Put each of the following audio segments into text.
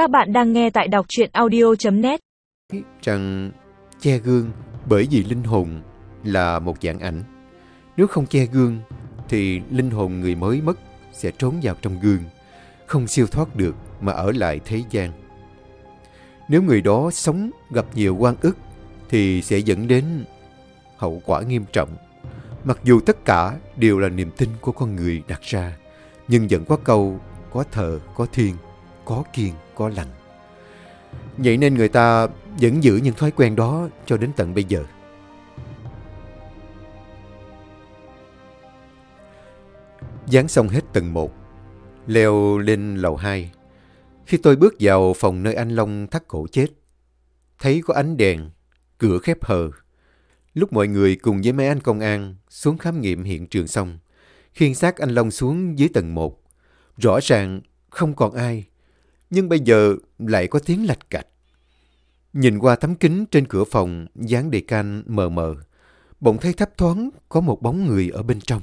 Các bạn đang nghe tại đọc truyện audio.net rằng che gương bởi vì linh hồn là một dạng ảnh. Nếu không che gương thì linh hồn người mới mất sẽ trốn vào trong gương, không siêu thoát được mà ở lại thế gian. Nếu người đó sống gặp nhiều quan ức thì sẽ dẫn đến hậu quả nghiêm trọng. Mặc dù tất cả đều là niềm tin của con người đặt ra, nhưng vẫn có câu có thờ, có thiên, có kiên, có lành. Vậy nên người ta vẫn giữ những thói quen đó cho đến tận bây giờ. Dán xong hết tầng 1, leo lên lầu 2. Khi tôi bước vào phòng nơi anh Long thắt cổ chết, thấy có ánh đèn, cửa khép hờ. Lúc mọi người cùng với mấy anh công an xuống khám nghiệm hiện trường xong, khiêng xác anh Long xuống dưới tầng 1. Rõ ràng không còn ai, nhưng bây giờ lại có tiếng lạch cạch. Nhìn qua tấm kính trên cửa phòng dáng đề can mờ mờ, bỗng thấy thấp thoáng có một bóng người ở bên trong.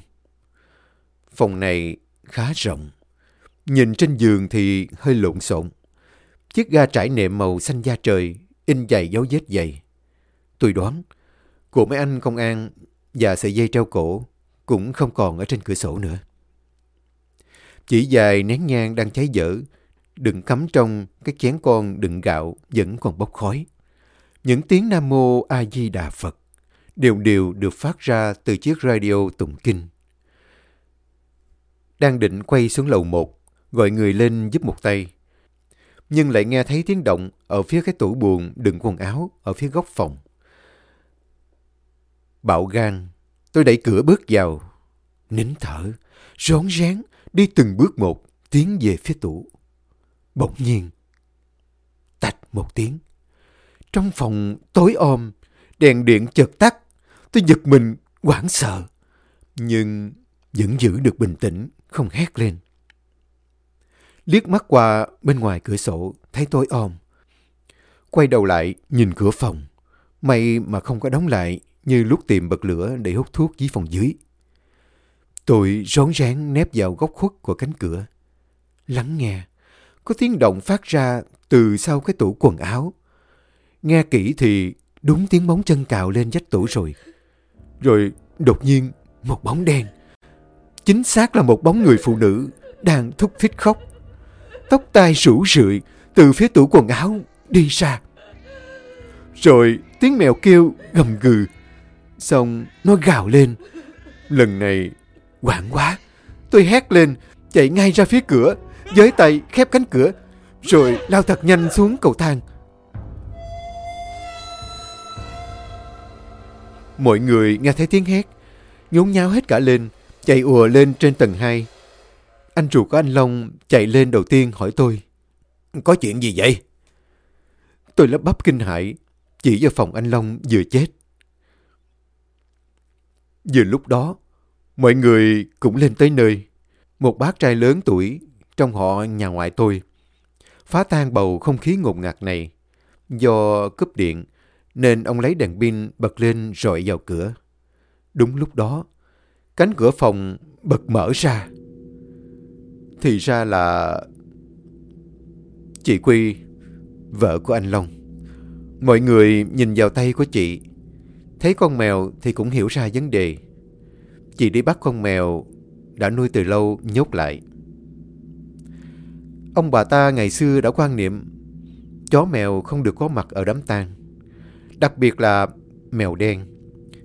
Phòng này khá rộng. Nhìn trên giường thì hơi lộn xộn. Chiếc ga trải nệm màu xanh da trời, in dày dấu vết dày. Tôi đoán, của mấy anh công an và sợi dây treo cổ cũng không còn ở trên cửa sổ nữa. Chỉ dài nén nhang đang cháy dở, đựng cắm trong cái chén con đựng gạo vẫn còn bốc khói. Những tiếng Nam Mô A Di Đà Phật đều đều được phát ra từ chiếc radio tụng kinh. Đang định quay xuống lầu một, gọi người lên giúp một tay. Nhưng lại nghe thấy tiếng động ở phía cái tủ buồn đựng quần áo ở phía góc phòng. Bạo gan, tôi đẩy cửa bước vào, nín thở, rón rén, đi từng bước một, tiến về phía tủ. Bỗng nhiên, tạch một tiếng. Trong phòng tối om, đèn điện chợt tắt. Tôi giật mình, hoảng sợ. Nhưng vẫn giữ được bình tĩnh, không hét lên. Liếc mắt qua bên ngoài cửa sổ, thấy tối om. Quay đầu lại, nhìn cửa phòng. May mà không có đóng lại như lúc tìm bật lửa để hút thuốc dưới phòng dưới. Tôi rón rén nép vào góc khuất của cánh cửa. Lắng nghe, có tiếng động phát ra từ sau cái tủ quần áo. Nghe kỹ thì đúng tiếng bóng chân cào lên dách tủ rồi. Rồi đột nhiên một bóng đen. Chính xác là một bóng người phụ nữ đang thúc thích khóc. Tóc tai rủ rượi từ phía tủ quần áo đi ra. Rồi tiếng mèo kêu gầm gừ. Xong nó gào lên. Lần này Hoảng quá, tôi hét lên, chạy ngay ra phía cửa, với tay khép cánh cửa, rồi lao thật nhanh xuống cầu thang. Mọi người nghe thấy tiếng hét, nhốn nháo hết cả lên, chạy ùa lên trên tầng 2. Anh ruột của anh Long chạy lên đầu tiên hỏi tôi. Có chuyện gì vậy? Tôi lắp bắp kinh hãi, chỉ vào phòng anh Long vừa chết. Vừa lúc đó, Mọi người cũng lên tới nơi. Một bác trai lớn tuổi trong họ nhà ngoại tôi. Phá tan bầu không khí ngột ngạt này. Do cúp điện nên ông lấy đèn pin bật lên rọi vào cửa. Đúng lúc đó, cánh cửa phòng bật mở ra. Thì ra là chị Quy, vợ của anh Long. Mọi người nhìn vào tay của chị, thấy con mèo thì cũng hiểu ra vấn đề. Chị đi bắt con mèo đã nuôi từ lâu nhốt lại. Ông bà ta ngày xưa đã quan niệm chó mèo không được có mặt ở đám tang. Đặc biệt là mèo đen.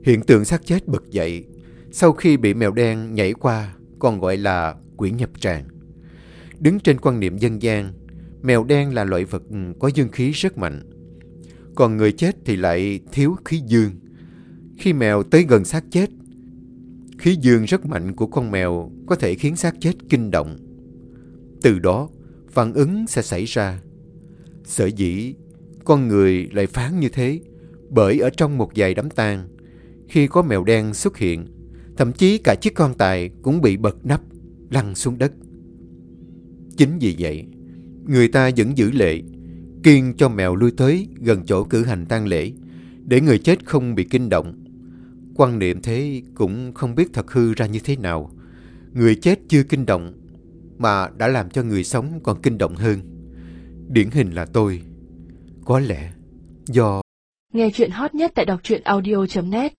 Hiện tượng xác chết bật dậy sau khi bị mèo đen nhảy qua còn gọi là quỷ nhập tràng. Đứng trên quan niệm dân gian, mèo đen là loại vật có dương khí rất mạnh. Còn người chết thì lại thiếu khí dương. Khi mèo tới gần xác chết Khí dương rất mạnh của con mèo có thể khiến xác chết kinh động. Từ đó, phản ứng sẽ xảy ra. Sở dĩ, con người lại phán như thế bởi ở trong một vài đám tang, khi có mèo đen xuất hiện, thậm chí cả chiếc quan tài cũng bị bật nắp, lăn xuống đất. Chính vì vậy, người ta vẫn giữ lệ, kiên cho mèo lui tới gần chỗ cử hành tang lễ, để người chết không bị kinh động Quan niệm thế cũng không biết thật hư ra như thế nào. Người chết chưa kinh động, mà đã làm cho người sống còn kinh động hơn. Điển hình là tôi. Có lẽ do Nghe chuyện hot nhất tại đọc truyện audio.net